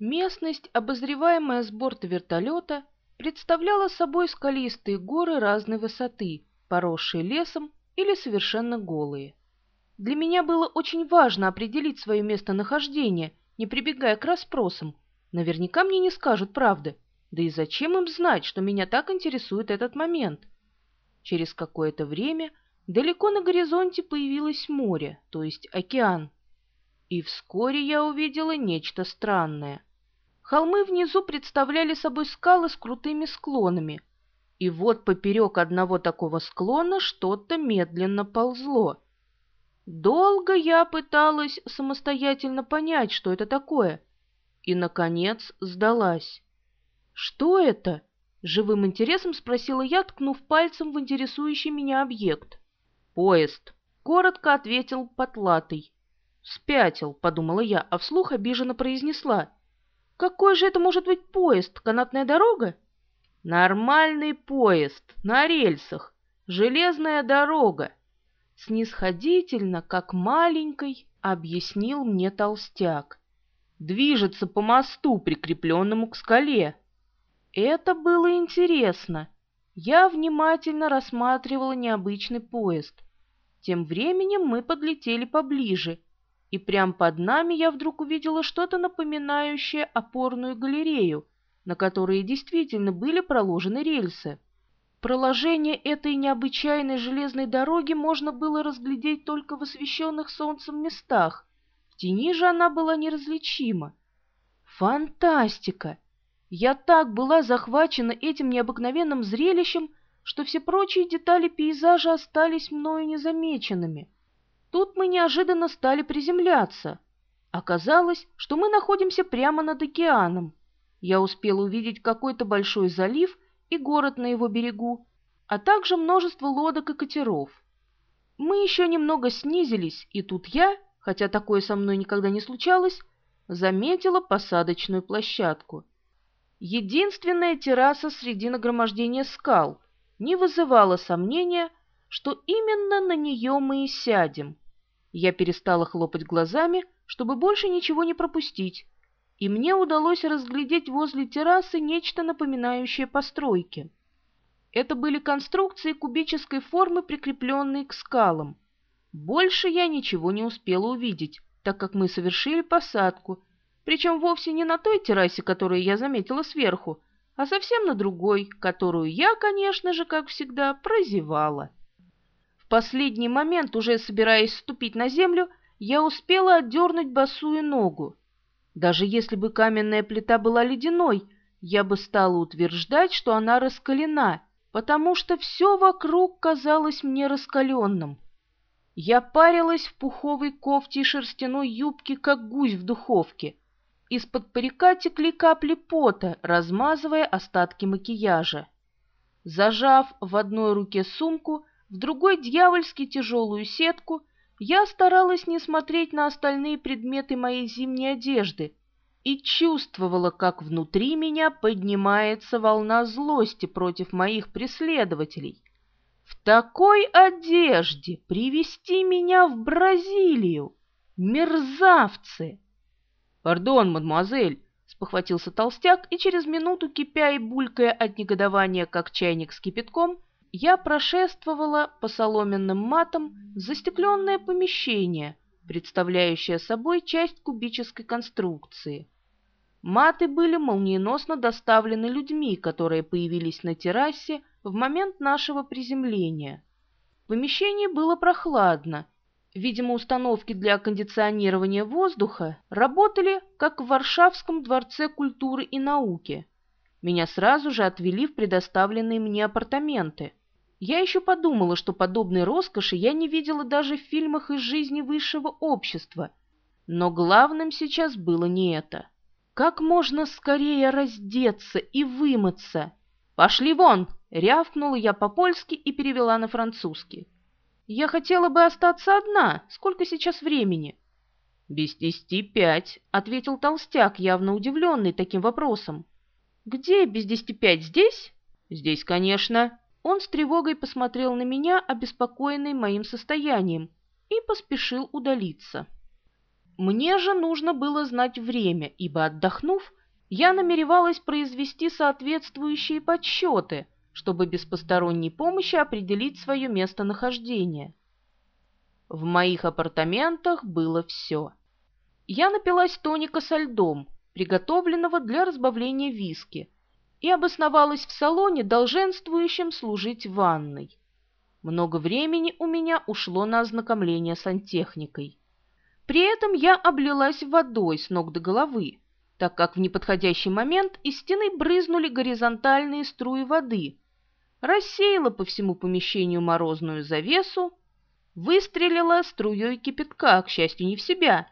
Местность, обозреваемая с борта вертолета, представляла собой скалистые горы разной высоты, поросшие лесом или совершенно голые. Для меня было очень важно определить свое местонахождение, не прибегая к расспросам. Наверняка мне не скажут правды. Да и зачем им знать, что меня так интересует этот момент? Через какое-то время далеко на горизонте появилось море, то есть океан. И вскоре я увидела нечто странное. Холмы внизу представляли собой скалы с крутыми склонами. И вот поперек одного такого склона что-то медленно ползло. Долго я пыталась самостоятельно понять, что это такое, и, наконец, сдалась. «Что это?» — живым интересом спросила я, ткнув пальцем в интересующий меня объект. «Поезд», — коротко ответил Потлатый. «Спятил», — подумала я, а вслух обиженно произнесла. Какой же это может быть поезд? Канатная дорога? Нормальный поезд, на рельсах, железная дорога. Снисходительно, как маленький, объяснил мне толстяк. Движется по мосту, прикрепленному к скале. Это было интересно. Я внимательно рассматривала необычный поезд. Тем временем мы подлетели поближе — и прямо под нами я вдруг увидела что-то напоминающее опорную галерею, на которой действительно были проложены рельсы. Проложение этой необычайной железной дороги можно было разглядеть только в освещенных солнцем местах, в тени же она была неразличима. Фантастика! Я так была захвачена этим необыкновенным зрелищем, что все прочие детали пейзажа остались мною незамеченными. Тут мы неожиданно стали приземляться. Оказалось, что мы находимся прямо над океаном. Я успел увидеть какой-то большой залив и город на его берегу, а также множество лодок и катеров. Мы еще немного снизились, и тут я, хотя такое со мной никогда не случалось, заметила посадочную площадку. Единственная терраса среди нагромождения скал не вызывала сомнения, что именно на нее мы и сядем. Я перестала хлопать глазами, чтобы больше ничего не пропустить, и мне удалось разглядеть возле террасы нечто напоминающее постройки. Это были конструкции кубической формы, прикрепленные к скалам. Больше я ничего не успела увидеть, так как мы совершили посадку, причем вовсе не на той террасе, которую я заметила сверху, а совсем на другой, которую я, конечно же, как всегда, прозевала последний момент, уже собираясь ступить на землю, я успела отдернуть босую ногу. Даже если бы каменная плита была ледяной, я бы стала утверждать, что она раскалена, потому что все вокруг казалось мне раскаленным. Я парилась в пуховой кофте и шерстяной юбке, как гусь в духовке. Из-под парика текли капли пота, размазывая остатки макияжа. Зажав в одной руке сумку, в другой дьявольски тяжелую сетку, я старалась не смотреть на остальные предметы моей зимней одежды и чувствовала, как внутри меня поднимается волна злости против моих преследователей. В такой одежде привести меня в Бразилию! Мерзавцы! Пардон, мадемуазель, спохватился толстяк и через минуту, кипя и булькая от негодования, как чайник с кипятком, я прошествовала по соломенным матам в застекленное помещение, представляющее собой часть кубической конструкции. Маты были молниеносно доставлены людьми, которые появились на террасе в момент нашего приземления. В помещении было прохладно. Видимо, установки для кондиционирования воздуха работали, как в Варшавском дворце культуры и науки. Меня сразу же отвели в предоставленные мне апартаменты. Я еще подумала, что подобной роскоши я не видела даже в фильмах из жизни высшего общества. Но главным сейчас было не это. Как можно скорее раздеться и вымыться? «Пошли вон!» — рявкнула я по-польски и перевела на французский. «Я хотела бы остаться одна. Сколько сейчас времени?» «Без десяти пять», — ответил толстяк, явно удивленный таким вопросом. «Где без десяти пять? Здесь?» «Здесь, конечно». Он с тревогой посмотрел на меня, обеспокоенный моим состоянием, и поспешил удалиться. Мне же нужно было знать время, ибо, отдохнув, я намеревалась произвести соответствующие подсчеты, чтобы без посторонней помощи определить свое местонахождение. В моих апартаментах было все. Я напилась тоника со льдом, приготовленного для разбавления виски, и обосновалась в салоне, долженствующем служить ванной. Много времени у меня ушло на ознакомление с сантехникой. При этом я облилась водой с ног до головы, так как в неподходящий момент из стены брызнули горизонтальные струи воды, рассеяла по всему помещению морозную завесу, выстрелила струей кипятка, к счастью, не в себя,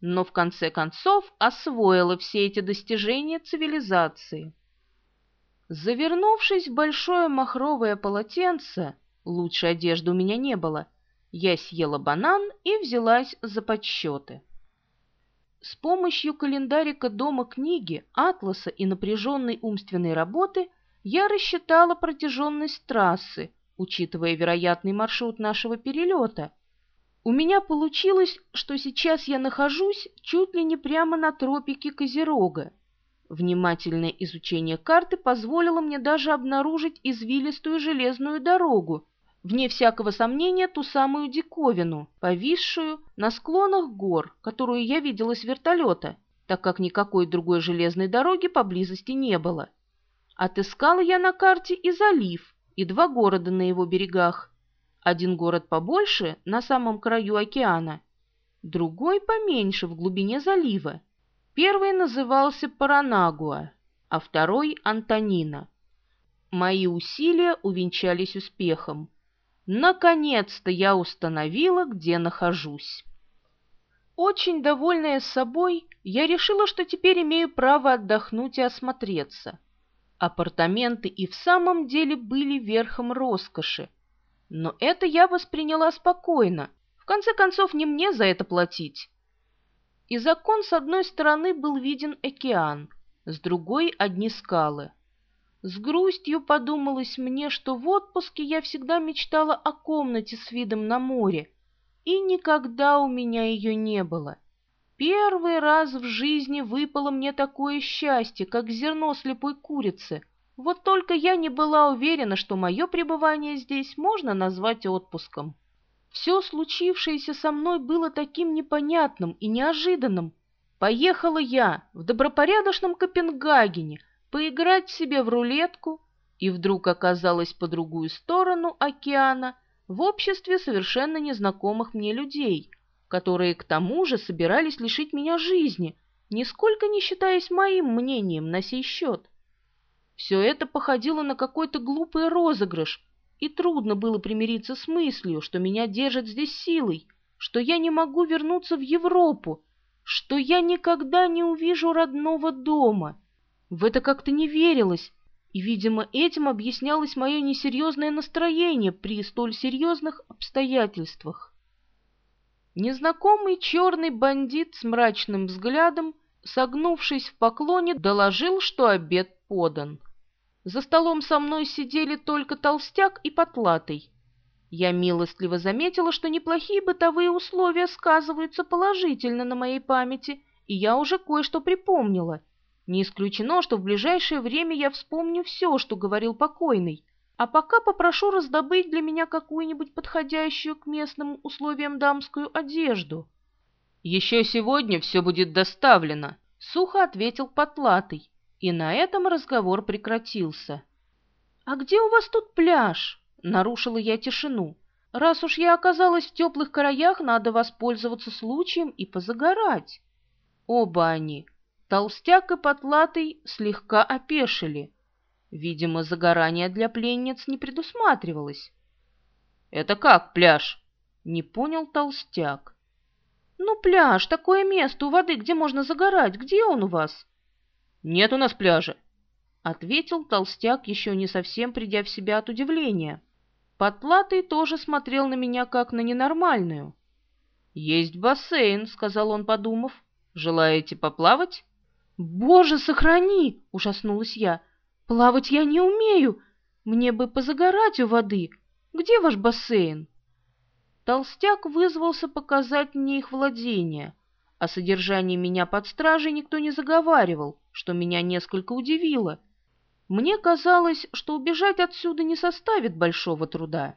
но в конце концов освоила все эти достижения цивилизации. Завернувшись в большое махровое полотенце, лучшей одежды у меня не было, я съела банан и взялась за подсчеты. С помощью календарика дома книги, атласа и напряженной умственной работы я рассчитала протяженность трассы, учитывая вероятный маршрут нашего перелета. У меня получилось, что сейчас я нахожусь чуть ли не прямо на тропике Козерога. Внимательное изучение карты позволило мне даже обнаружить извилистую железную дорогу, вне всякого сомнения ту самую диковину, повисшую на склонах гор, которую я видела с вертолета, так как никакой другой железной дороги поблизости не было. Отыскала я на карте и залив, и два города на его берегах. Один город побольше, на самом краю океана, другой поменьше, в глубине залива. Первый назывался Паранагуа, а второй — Антонина. Мои усилия увенчались успехом. Наконец-то я установила, где нахожусь. Очень довольная собой, я решила, что теперь имею право отдохнуть и осмотреться. Апартаменты и в самом деле были верхом роскоши. Но это я восприняла спокойно. В конце концов, не мне за это платить. Из окон с одной стороны был виден океан, с другой — одни скалы. С грустью подумалось мне, что в отпуске я всегда мечтала о комнате с видом на море, и никогда у меня ее не было. Первый раз в жизни выпало мне такое счастье, как зерно слепой курицы. Вот только я не была уверена, что мое пребывание здесь можно назвать отпуском. Все случившееся со мной было таким непонятным и неожиданным. Поехала я в добропорядочном Копенгагене, поиграть себе в рулетку и вдруг оказалась по другую сторону океана в обществе совершенно незнакомых мне людей, которые к тому же собирались лишить меня жизни, нисколько не считаясь моим мнением на сей счет. Все это походило на какой-то глупый розыгрыш, и трудно было примириться с мыслью, что меня держат здесь силой, что я не могу вернуться в Европу, что я никогда не увижу родного дома — в это как-то не верилось, и, видимо, этим объяснялось мое несерьезное настроение при столь серьезных обстоятельствах. Незнакомый черный бандит с мрачным взглядом, согнувшись в поклоне, доложил, что обед подан. За столом со мной сидели только толстяк и потлатый. Я милостливо заметила, что неплохие бытовые условия сказываются положительно на моей памяти, и я уже кое-что припомнила — не исключено, что в ближайшее время я вспомню все, что говорил покойный, а пока попрошу раздобыть для меня какую-нибудь подходящую к местным условиям дамскую одежду. «Еще сегодня все будет доставлено», — сухо ответил Потлатый, и на этом разговор прекратился. «А где у вас тут пляж?» — нарушила я тишину. «Раз уж я оказалась в теплых краях, надо воспользоваться случаем и позагорать». Оба они, Толстяк и Потлатый слегка опешили. Видимо, загорание для пленниц не предусматривалось. «Это как пляж?» — не понял Толстяк. «Ну, пляж, такое место у воды, где можно загорать. Где он у вас?» «Нет у нас пляжа», — ответил Толстяк, еще не совсем придя в себя от удивления. Потлатый тоже смотрел на меня как на ненормальную. «Есть бассейн», — сказал он, подумав. «Желаете поплавать?» «Боже, сохрани!» — ужаснулась я. «Плавать я не умею. Мне бы позагорать у воды. Где ваш бассейн?» Толстяк вызвался показать мне их владение, О содержании меня под стражей никто не заговаривал, что меня несколько удивило. Мне казалось, что убежать отсюда не составит большого труда.